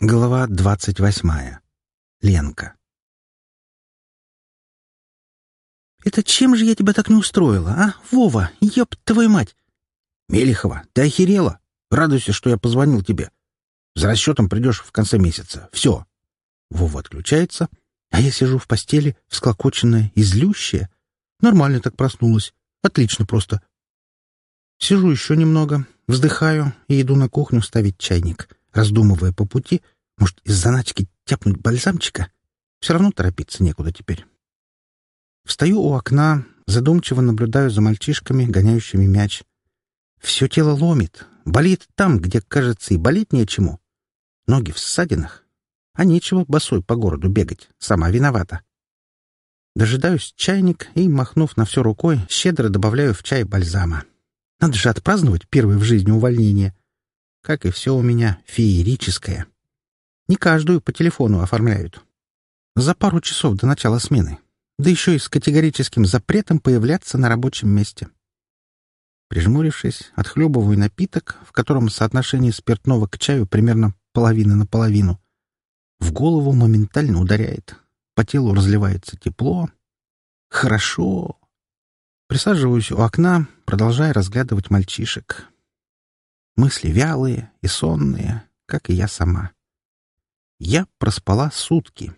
Глава двадцать восьмая. Ленка. «Это чем же я тебя так не устроила, а, Вова? Ёб твою мать!» «Мелихова, ты охерела? Радуйся, что я позвонил тебе. За расчетом придешь в конце месяца. Все». Вова отключается, а я сижу в постели, всклокоченная и злющая. Нормально так проснулась. Отлично просто. Сижу еще немного, вздыхаю и иду на кухню ставить чайник раздумывая по пути, может, из заначки тяпнуть бальзамчика? Все равно торопиться некуда теперь. Встаю у окна, задумчиво наблюдаю за мальчишками, гоняющими мяч. Все тело ломит, болит там, где, кажется, и болеть нечему. Ноги в ссадинах. А нечего босой по городу бегать, сама виновата. Дожидаюсь чайник и, махнув на все рукой, щедро добавляю в чай бальзама. Надо же отпраздновать первое в жизни увольнение как и все у меня, феерическое. Не каждую по телефону оформляют. За пару часов до начала смены. Да еще и с категорическим запретом появляться на рабочем месте. Прижмурившись, отхлебываю напиток, в котором соотношение спиртного к чаю примерно половина на половину. В голову моментально ударяет. По телу разливается тепло. Хорошо. Присаживаюсь у окна, продолжая разглядывать мальчишек. Мысли вялые и сонные, как и я сама. Я проспала сутки,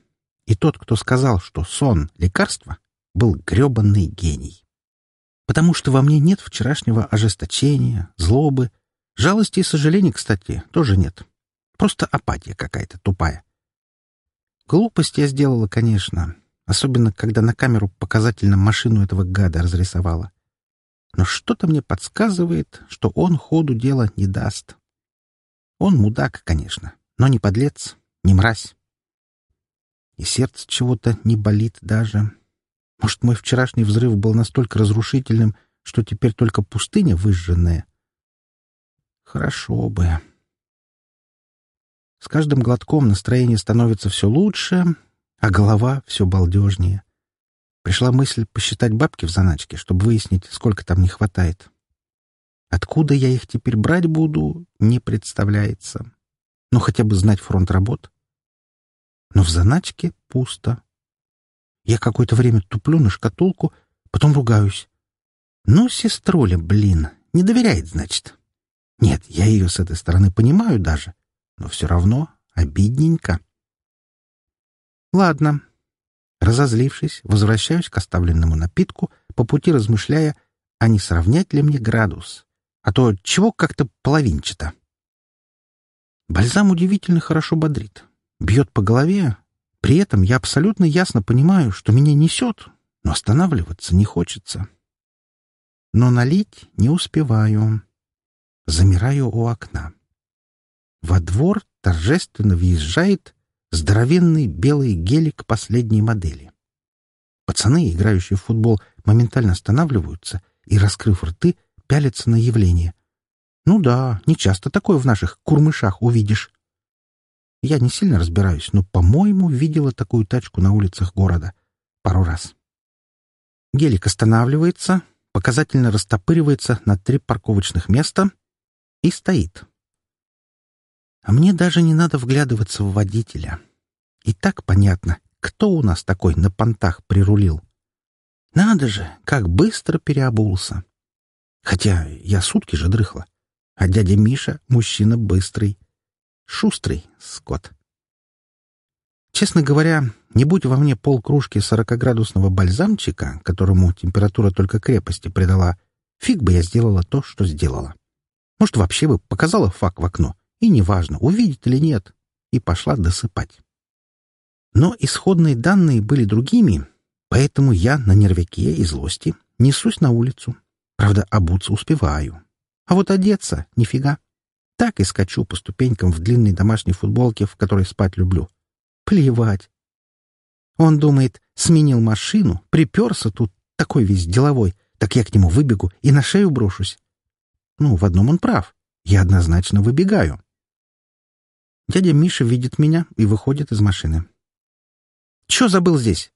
и тот, кто сказал, что сон — лекарство, был гребанный гений. Потому что во мне нет вчерашнего ожесточения, злобы, жалости и сожалений, кстати, тоже нет. Просто апатия какая-то тупая. Глупость я сделала, конечно, особенно когда на камеру показательно машину этого гада разрисовала но что-то мне подсказывает, что он ходу дела не даст. Он мудак, конечно, но не подлец, не мразь. И сердце чего-то не болит даже. Может, мой вчерашний взрыв был настолько разрушительным, что теперь только пустыня выжженная? Хорошо бы. С каждым глотком настроение становится все лучше, а голова все балдежнее. Пришла мысль посчитать бабки в заначке, чтобы выяснить, сколько там не хватает. Откуда я их теперь брать буду, не представляется. Ну, хотя бы знать фронт работ. Но в заначке пусто. Я какое-то время туплю на шкатулку, потом ругаюсь. Ну, сеструля, блин, не доверяет, значит. Нет, я ее с этой стороны понимаю даже, но все равно обидненько. Ладно, Разозлившись, возвращаюсь к оставленному напитку, по пути размышляя, а не сравнять ли мне градус, а то чего как-то половинчато. Бальзам удивительно хорошо бодрит, бьет по голове, при этом я абсолютно ясно понимаю, что меня несет, но останавливаться не хочется. Но налить не успеваю. Замираю у окна. Во двор торжественно въезжает здоровенный белый гелик последней модели. Пацаны, играющие в футбол, моментально останавливаются и, раскрыв рты, пялятся на явление. Ну да, не часто такое в наших курмышах увидишь. Я не сильно разбираюсь, но, по-моему, видела такую тачку на улицах города. Пару раз. Гелик останавливается, показательно растопыривается на три парковочных места и стоит. А мне даже не надо вглядываться в водителя. И так понятно, кто у нас такой на понтах прирулил. Надо же, как быстро переобулся. Хотя я сутки же дрыхла. А дядя Миша — мужчина быстрый. Шустрый, скот. Честно говоря, не будь во мне полкружки сорокоградусного бальзамчика, которому температура только крепости придала, фиг бы я сделала то, что сделала. Может, вообще бы показала фак в окно и неважно, увидит или нет, и пошла досыпать. Но исходные данные были другими, поэтому я на нервяке и злости несусь на улицу. Правда, обуться успеваю. А вот одеться — нифига. Так и скачу по ступенькам в длинной домашней футболке, в которой спать люблю. Плевать. Он думает, сменил машину, приперся тут, такой весь деловой, так я к нему выбегу и на шею брошусь. Ну, в одном он прав. Я однозначно выбегаю. Дядя Миша видит меня и выходит из машины. «Чё забыл здесь?»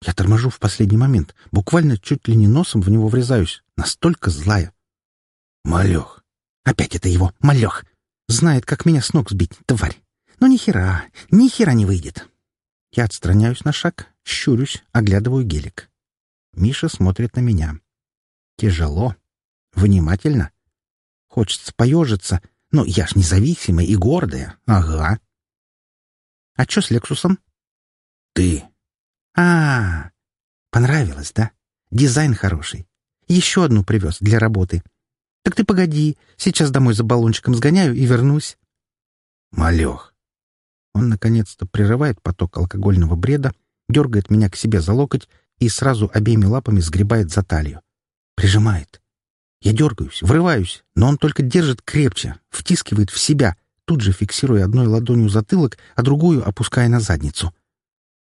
Я торможу в последний момент, буквально чуть ли не носом в него врезаюсь. Настолько злая. «Малёх!» Опять это его, малёх! Знает, как меня с ног сбить, тварь! Но ни хера, ни хера не выйдет. Я отстраняюсь на шаг, щурюсь, оглядываю гелик. Миша смотрит на меня. Тяжело. Внимательно. Хочется поежиться, но я ж независимая и гордая. Ага. А что с Лексусом? Ты. А, -а, а Понравилось, да? Дизайн хороший. Еще одну привез для работы. Так ты погоди, сейчас домой за баллончиком сгоняю и вернусь. Малех. Он наконец-то прерывает поток алкогольного бреда, дергает меня к себе за локоть и сразу обеими лапами сгребает за талию. Прижимает. Я дергаюсь, врываюсь, но он только держит крепче, втискивает в себя, тут же фиксируя одной ладонью затылок, а другую опуская на задницу.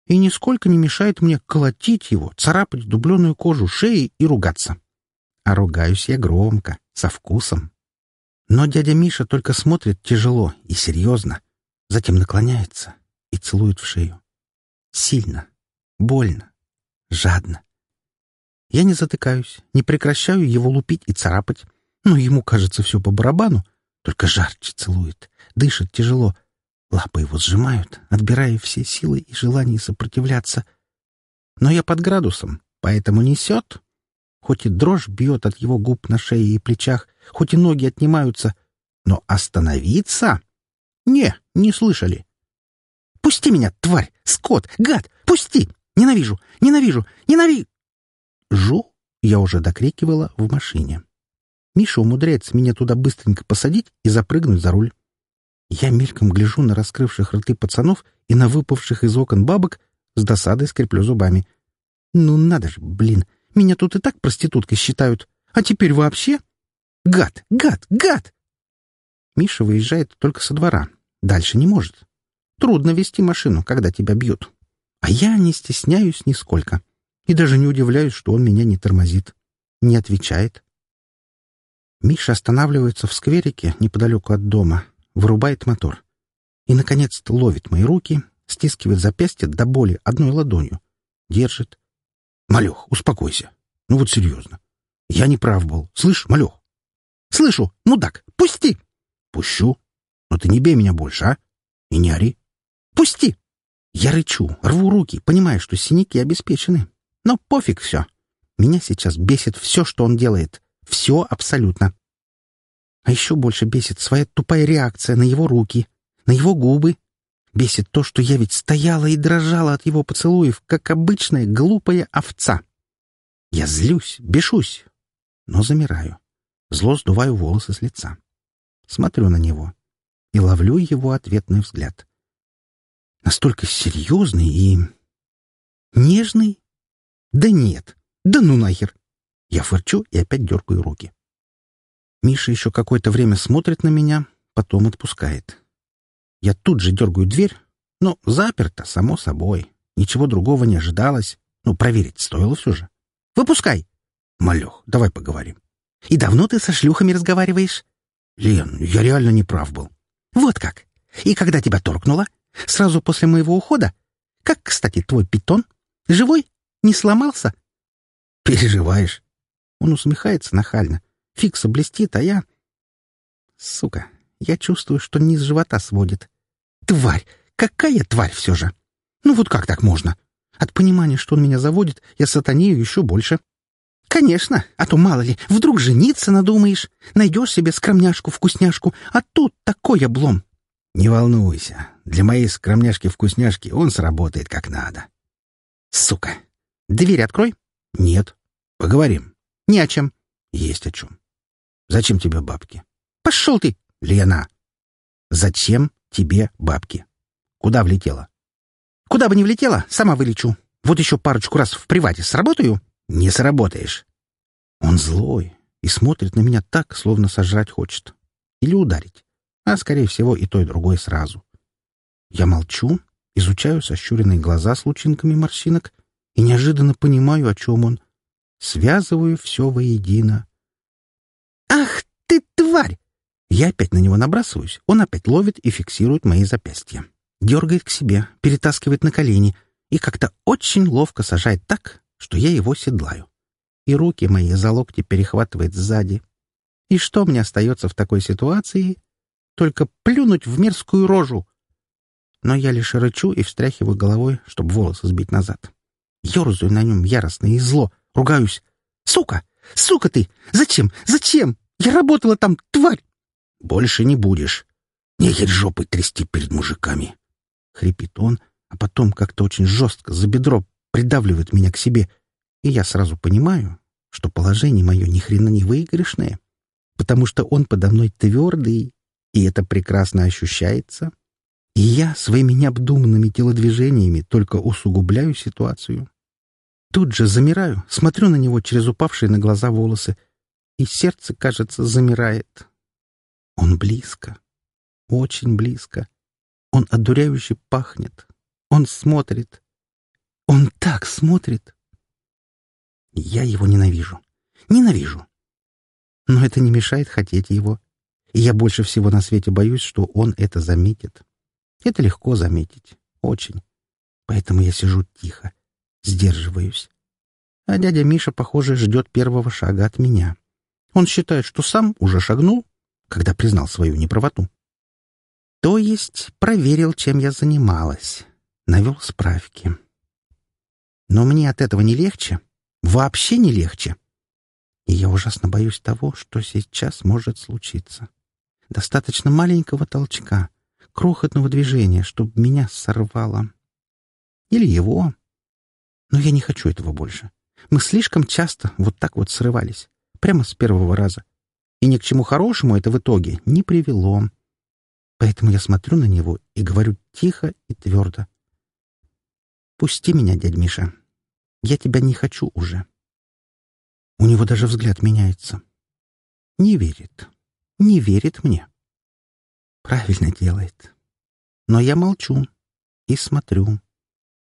И нисколько не мешает мне колотить его, царапать дубленую кожу шеи и ругаться. А ругаюсь я громко, со вкусом. Но дядя Миша только смотрит тяжело и серьезно, затем наклоняется и целует в шею. Сильно, больно, жадно. Я не затыкаюсь, не прекращаю его лупить и царапать, но ему кажется все по барабану, только жарче целует, дышит тяжело. Лапы его сжимают, отбирая все силы и желание сопротивляться. Но я под градусом, поэтому несет. Хоть и дрожь бьет от его губ на шее и плечах, хоть и ноги отнимаются, но остановиться? Не, не слышали. «Пусти меня, тварь! Скот! Гад! Пусти! Ненавижу! Ненавижу! Ненавижу!» «Жу!» — я уже докрикивала в машине. Миша умудряется меня туда быстренько посадить и запрыгнуть за руль. Я мельком гляжу на раскрывших рты пацанов и на выпавших из окон бабок, с досадой скреплю зубами. «Ну надо же, блин, меня тут и так проституткой считают, а теперь вообще? Гад, гад, гад!» Миша выезжает только со двора, дальше не может. Трудно вести машину, когда тебя бьют. А я не стесняюсь нисколько. И даже не удивляюсь, что он меня не тормозит. Не отвечает. Миша останавливается в скверике неподалеку от дома, вырубает мотор. И, наконец-то, ловит мои руки, стискивает запястье до боли одной ладонью. Держит. «Малех, успокойся. Ну вот серьезно. Я не прав был. Слышь, Малех?» «Слышу, мудак, пусти!» «Пущу. Но ты не бей меня больше, а? И не ори». «Пусти!» Я рычу, рву руки, понимая, что синяки обеспечены. Но пофиг все. Меня сейчас бесит все, что он делает. Все абсолютно. А еще больше бесит своя тупая реакция на его руки, на его губы. Бесит то, что я ведь стояла и дрожала от его поцелуев, как обычная глупая овца. Я злюсь, бешусь, но замираю. Зло сдуваю волосы с лица. Смотрю на него и ловлю его ответный взгляд. Настолько серьезный и... нежный, да нет. Да ну нахер. Я фырчу и опять дергаю руки. Миша еще какое-то время смотрит на меня, потом отпускает. Я тут же дергаю дверь, но заперта, само собой. Ничего другого не ожидалось. Ну, проверить стоило все же. «Выпускай!» «Малех, давай поговорим». «И давно ты со шлюхами разговариваешь?» «Лен, я реально не прав был». «Вот как? И когда тебя торкнуло? Сразу после моего ухода? Как, кстати, твой питон? Живой?» Не сломался? Переживаешь? Он усмехается нахально. Фикса блестит, а я... Сука, я чувствую, что низ живота сводит. Тварь! Какая тварь все же! Ну вот как так можно? От понимания, что он меня заводит, я сатанею еще больше. Конечно, а то мало ли, вдруг жениться надумаешь, найдешь себе скромняшку-вкусняшку, а тут такой облом. Не волнуйся, для моей скромняшки-вкусняшки он сработает как надо. Сука, Дверь открой. Нет. Поговорим. Ни о чем. Есть о чем. Зачем тебе бабки? Пошел ты, Лена. Зачем тебе бабки? Куда влетела? Куда бы ни влетела, сама вылечу. Вот еще парочку раз в привате сработаю. Не сработаешь. Он злой и смотрит на меня так, словно сожрать хочет. Или ударить. А, скорее всего, и то, и другое сразу. Я молчу, изучаю сощуренные глаза с лучинками морщинок и неожиданно понимаю, о чем он. Связываю все воедино. «Ах ты, тварь!» Я опять на него набрасываюсь, он опять ловит и фиксирует мои запястья. Дергает к себе, перетаскивает на колени и как-то очень ловко сажает так, что я его седлаю. И руки мои за локти перехватывает сзади. И что мне остается в такой ситуации? Только плюнуть в мерзкую рожу. но я лишь рычу и встряхиваю головой, чтобы волосы сбить назад. Ёрзаю на нем яростно и зло, ругаюсь. «Сука! Сука ты! Зачем? Зачем? Я работала там, тварь!» «Больше не будешь. Нехер жопой трясти перед мужиками!» — хрипит он, а потом как-то очень жестко за бедро придавливает меня к себе, и я сразу понимаю, что положение мое ни хрена не выигрышное, потому что он подо мной твердый, и это прекрасно ощущается. И я своими необдуманными телодвижениями только усугубляю ситуацию. Тут же замираю, смотрю на него через упавшие на глаза волосы, и сердце, кажется, замирает. Он близко, очень близко. Он одуряюще пахнет. Он смотрит. Он так смотрит. Я его ненавижу. Ненавижу. Но это не мешает хотеть его. И я больше всего на свете боюсь, что он это заметит. Это легко заметить. Очень. Поэтому я сижу тихо, сдерживаюсь. А дядя Миша, похоже, ждет первого шага от меня. Он считает, что сам уже шагнул, когда признал свою неправоту. То есть проверил, чем я занималась. Навел справки. Но мне от этого не легче. Вообще не легче. И я ужасно боюсь того, что сейчас может случиться. Достаточно маленького толчка, крохотного движения, чтобы меня сорвало. Или его. Но я не хочу этого больше. Мы слишком часто вот так вот срывались. Прямо с первого раза. И ни к чему хорошему это в итоге не привело. Поэтому я смотрю на него и говорю тихо и твердо. «Пусти меня, дядь Миша. Я тебя не хочу уже». У него даже взгляд меняется. Не верит. Не верит мне. Правильно делает. Но я молчу и смотрю,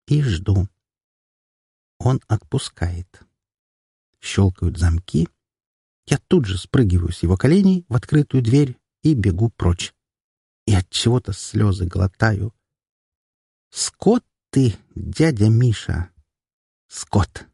и жду. Он отпускает. Щелкают замки. Я тут же спрыгиваю с его коленей в открытую дверь и бегу прочь. И от чего-то слезы глотаю. Скот ты, дядя Миша. Скот.